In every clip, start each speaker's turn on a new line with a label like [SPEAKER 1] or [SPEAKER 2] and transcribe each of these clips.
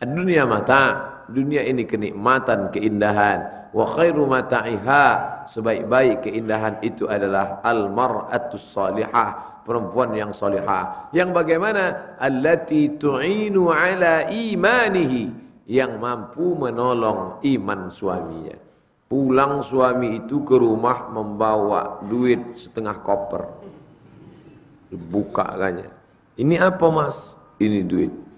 [SPEAKER 1] Dunia mata, dunia ini kenikmatan, keindahan. Wa khairu mata'iha, sebaik-baik keindahan itu adalah al-mar'atus salihah, perempuan yang salihah. Yang bagaimana? Allati tu'inu ala imanihi, yang mampu menolong iman suaminya. Pulang suami itu ke rumah membawa duit setengah koper. Buka kannya. Ini apa mas? Ini duit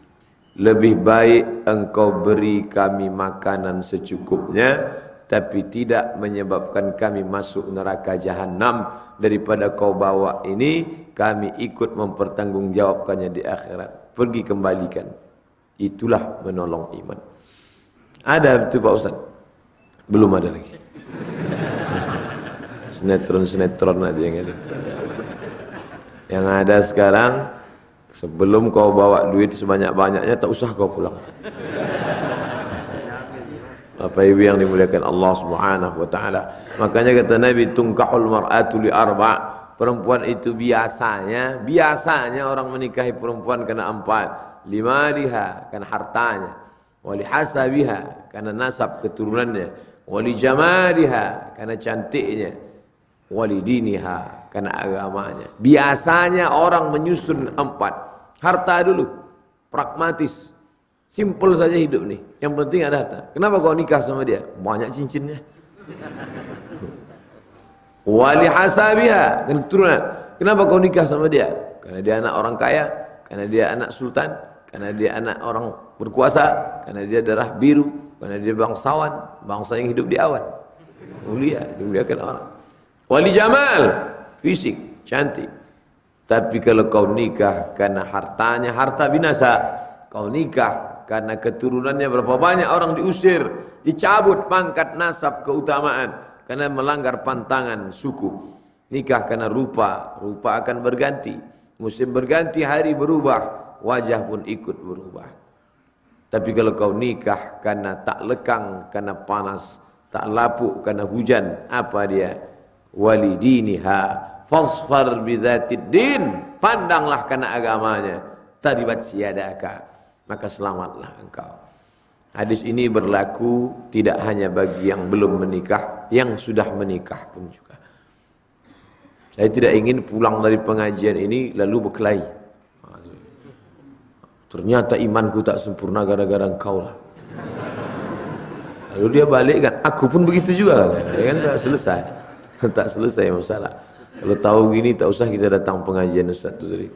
[SPEAKER 1] lebih baik engkau beri kami makanan secukupnya tapi tidak menyebabkan kami masuk neraka jahanam daripada kau bawa ini kami ikut mempertanggungjawabkannya di akhirat. Pergi kembalikan. Itulah menolong iman. Ada itu Pak Ustaz? Belum ada lagi. Sinetron-sinetron aja yang ada. Yang ada sekarang Sebelum kau bawa duit sebanyak-banyaknya tak usah kau pulang. Apa ibu yang dimuliakan Allah Subhanahu wa taala. Makanya kata Nabi tungkahul mar'atu li arba. Perempuan itu biasanya, biasanya orang menikahi perempuan kena empat. Lima liha karena hartanya. Wali hasabiha karena nasab keturunannya. Wali jamaliha karena cantiknya. Wali diniha karena agamanya. Biasanya orang menyusun empat. Harta dulu, pragmatis. Simple saja hidup nih. Yang penting ada harta. Kenapa kau nikah sama dia? Banyak cincinnya. Wali hasabiha, kan keturunan. Kenapa kau nikah sama dia? Karena dia anak orang kaya, karena dia anak sultan, karena dia anak orang berkuasa, karena dia darah biru, karena dia bangsawan, bangsa yang hidup di awan. Mulia, dimuliakan orang. Wali jamal, fisik, cantik. Tapi kalau kau nikah karena hartanya, harta binasa. Kau nikah karena keturunannya berapa banyak orang diusir, dicabut pangkat nasab keutamaan karena melanggar pantangan suku. Nikah karena rupa, rupa akan berganti. Musim berganti, hari berubah, wajah pun ikut berubah. Tapi kalau kau nikah karena tak lekang, karena panas, tak lapuk, karena hujan, apa dia? Walidiniha fasfar bidzatid din. Pandanglah karena agamanya. Taribat siadaka maka selamatlah engkau. Hadis ini berlaku tidak hanya bagi yang belum menikah yang sudah menikah pun juga. Saya tidak ingin pulang dari pengajian ini lalu berkelahi. Ternyata imanku tak sempurna gara-gara engkau lah lalu dia balik kan aku pun begitu juga kan, ya kan selesai tak selesai masalah kalau tahu gini tak usah kita datang pengajian Ustaz tu tadi.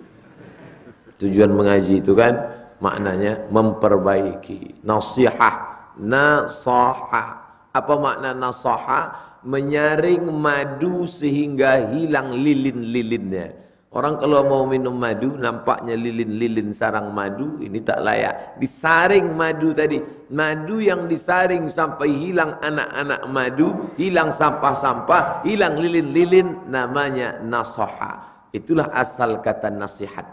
[SPEAKER 1] Tujuan mengaji itu kan maknanya memperbaiki. Nasihat, nasaha. Apa makna nasaha? Menyaring madu sehingga hilang lilin-lilinnya. Orang kalau mau minum madu, nampaknya lilin-lilin sarang madu, ini tak layak. Disaring madu tadi. Madu yang disaring sampai hilang anak-anak madu, hilang sampah-sampah, hilang lilin-lilin, namanya nasoha. Itulah asal kata nasihat.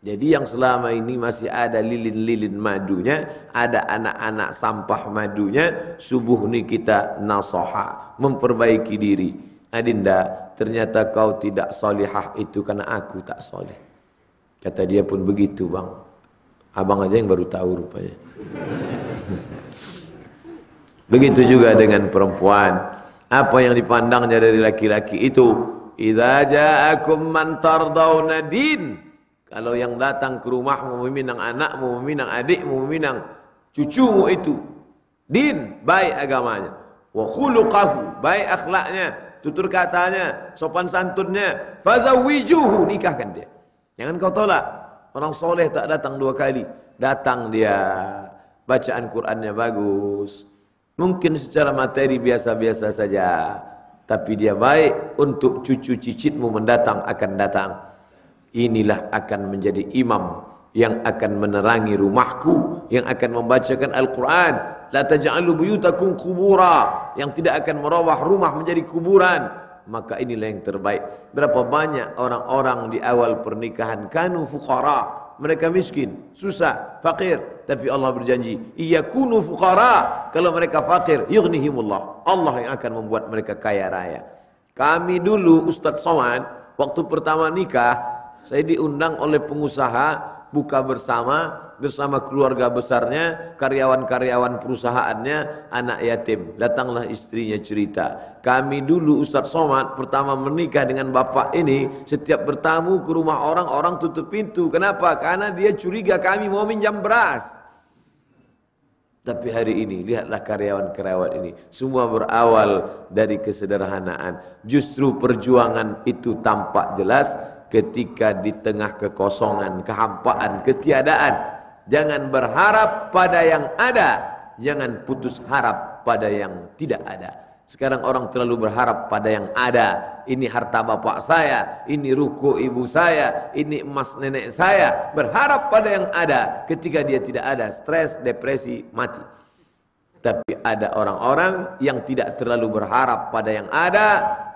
[SPEAKER 1] Jadi yang selama ini masih ada lilin-lilin madunya, ada anak-anak sampah madunya, subuh ini kita nasoha, memperbaiki diri. Adinda, ternyata kau tidak solihah itu karena aku tak soleh. Kata dia pun begitu bang. Abang aja yang baru tahu rupanya. begitu juga dengan perempuan. Apa yang dipandangnya dari laki-laki itu. Iza ja'akum man tardawna din. Kalau yang datang ke rumahmu meminang anakmu, meminang adikmu, meminang cucumu itu. Din, baik agamanya. Wa khuluqahu, baik akhlaknya tutur katanya, sopan santunnya, fazawijuhu nikahkan dia. Jangan kau tolak. Orang soleh tak datang dua kali. Datang dia, bacaan Qurannya bagus. Mungkin secara materi biasa-biasa saja. Tapi dia baik untuk cucu cicitmu mendatang akan datang. Inilah akan menjadi imam yang akan menerangi rumahku. Yang akan membacakan Al-Quran la taj'alu buyutakum kubura. Yang tidak akan merawah rumah menjadi kuburan. Maka inilah yang terbaik. Berapa banyak orang-orang di awal pernikahan kanu fuqara. Mereka miskin susah fakir tapi Allah berjanji iyakunu fuqara. Kalau mereka fakir yughnihimullah. Allah yang akan membuat mereka kaya raya. Kami dulu Ustaz Somad waktu pertama nikah saya diundang oleh pengusaha buka bersama bersama keluarga besarnya, karyawan-karyawan perusahaannya, anak yatim. Datanglah istrinya cerita. Kami dulu Ustaz Somad pertama menikah dengan bapak ini, setiap bertamu ke rumah orang, orang tutup pintu. Kenapa? Karena dia curiga kami mau minjam beras. Tapi hari ini lihatlah karyawan-karyawan ini semua berawal dari kesederhanaan. Justru perjuangan itu tampak jelas ketika di tengah kekosongan, kehampaan, ketiadaan. Jangan berharap pada yang ada, jangan putus harap pada yang tidak ada. Sekarang orang terlalu berharap pada yang ada. Ini harta bapak saya, ini ruku ibu saya, ini emas nenek saya. Berharap pada yang ada. Ketika dia tidak ada, stres, depresi, mati. Tapi ada orang-orang yang tidak terlalu berharap pada yang ada,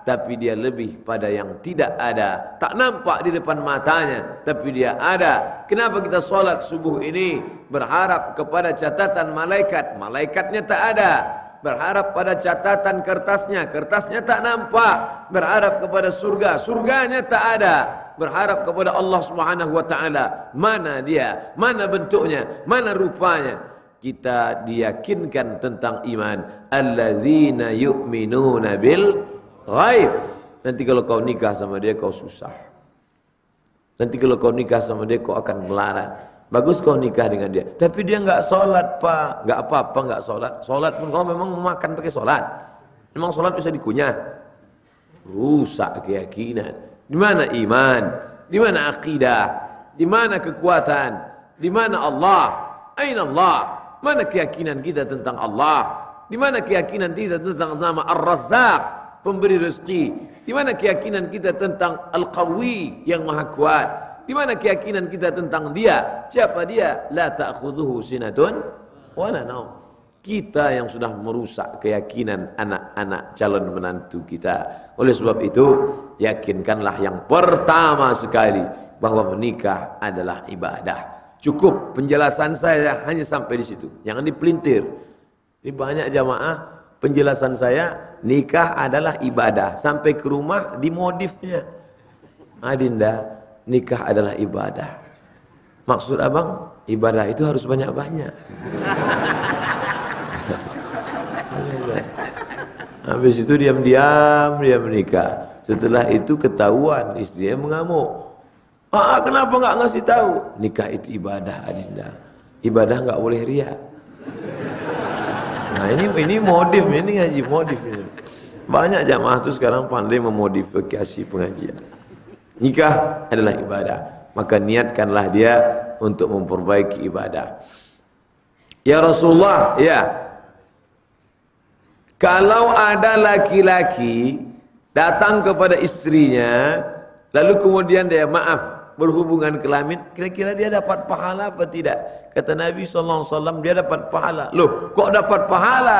[SPEAKER 1] tapi dia lebih pada yang tidak ada. Tak nampak di depan matanya, tapi dia ada. Kenapa kita solat subuh ini berharap kepada catatan malaikat? Malaikatnya tak ada berharap pada catatan kertasnya, kertasnya tak nampak. Berharap kepada surga, surganya tak ada. Berharap kepada Allah Subhanahu wa taala, mana dia? Mana bentuknya? Mana rupanya? Kita diyakinkan tentang iman. Allazina yu'minuna bil ghaib. Nanti kalau kau nikah sama dia kau susah. Nanti kalau kau nikah sama dia kau akan melarat. Bagus kau nikah dengan dia. Tapi dia enggak solat pak. Enggak apa-apa enggak solat. Solat pun kau memang memakan pakai solat. Memang solat bisa dikunyah. Rusak keyakinan. Di mana iman? Di mana akidah? Di mana kekuatan? Di mana Allah? Aina Allah? Mana keyakinan kita tentang Allah? Di mana keyakinan kita tentang nama Ar-Razzaq, pemberi rezeki? Di mana keyakinan kita tentang Al-Qawi yang maha kuat? Di mana keyakinan kita tentang dia? Siapa dia? La ta'khudhuhu sinatun wala naum. Kita yang sudah merusak keyakinan anak-anak calon menantu kita. Oleh sebab itu, yakinkanlah yang pertama sekali bahwa menikah adalah ibadah. Cukup penjelasan saya hanya sampai di situ. Jangan dipelintir. Ini banyak jamaah penjelasan saya nikah adalah ibadah sampai ke rumah dimodifnya. Adinda, nikah adalah ibadah. Maksud abang, ibadah itu harus banyak-banyak. Habis itu diam-diam dia menikah. Setelah itu ketahuan istrinya mengamuk. Ah, kenapa enggak ngasih tahu? Nikah itu ibadah, Adinda. Ibadah enggak boleh ria. Nah, ini ini modif, ini ngaji modif ini. Banyak jamaah tuh sekarang pandai memodifikasi pengajian. Nikah adalah ibadah. Maka niatkanlah dia untuk memperbaiki ibadah. Ya Rasulullah, ya. Kalau ada laki-laki datang kepada istrinya, lalu kemudian dia maaf berhubungan kelamin, kira-kira dia dapat pahala apa tidak? Kata Nabi SAW, dia dapat pahala. Loh, kok dapat pahala?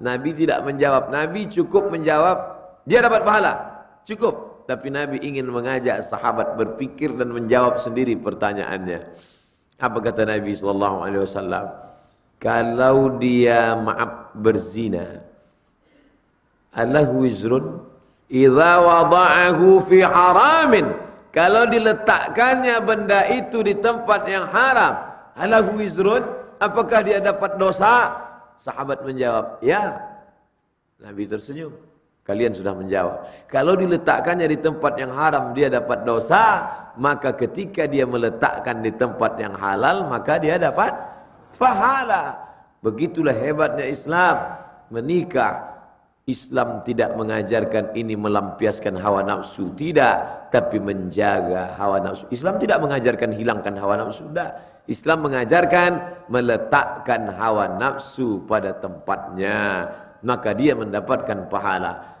[SPEAKER 1] Nabi tidak menjawab. Nabi cukup menjawab, dia dapat pahala. Cukup tapi Nabi ingin mengajak sahabat berpikir dan menjawab sendiri pertanyaannya. Apa kata Nabi sallallahu alaihi wasallam? Kalau dia maaf berzina, alahu wizrun idza wada'ahu fi haramin. Kalau diletakkannya benda itu di tempat yang haram, alahu wizrun, apakah dia dapat dosa? Sahabat menjawab, ya. Nabi tersenyum. Kalian sudah menjawab. Kalau diletakkannya di tempat yang haram dia dapat dosa, maka ketika dia meletakkan di tempat yang halal maka dia dapat pahala. Begitulah hebatnya Islam. Menikah Islam tidak mengajarkan ini melampiaskan hawa nafsu, tidak, tapi menjaga hawa nafsu. Islam tidak mengajarkan hilangkan hawa nafsu, tidak. Islam mengajarkan meletakkan hawa nafsu pada tempatnya, maka dia mendapatkan pahala.